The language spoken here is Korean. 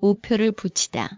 우표를 붙이다.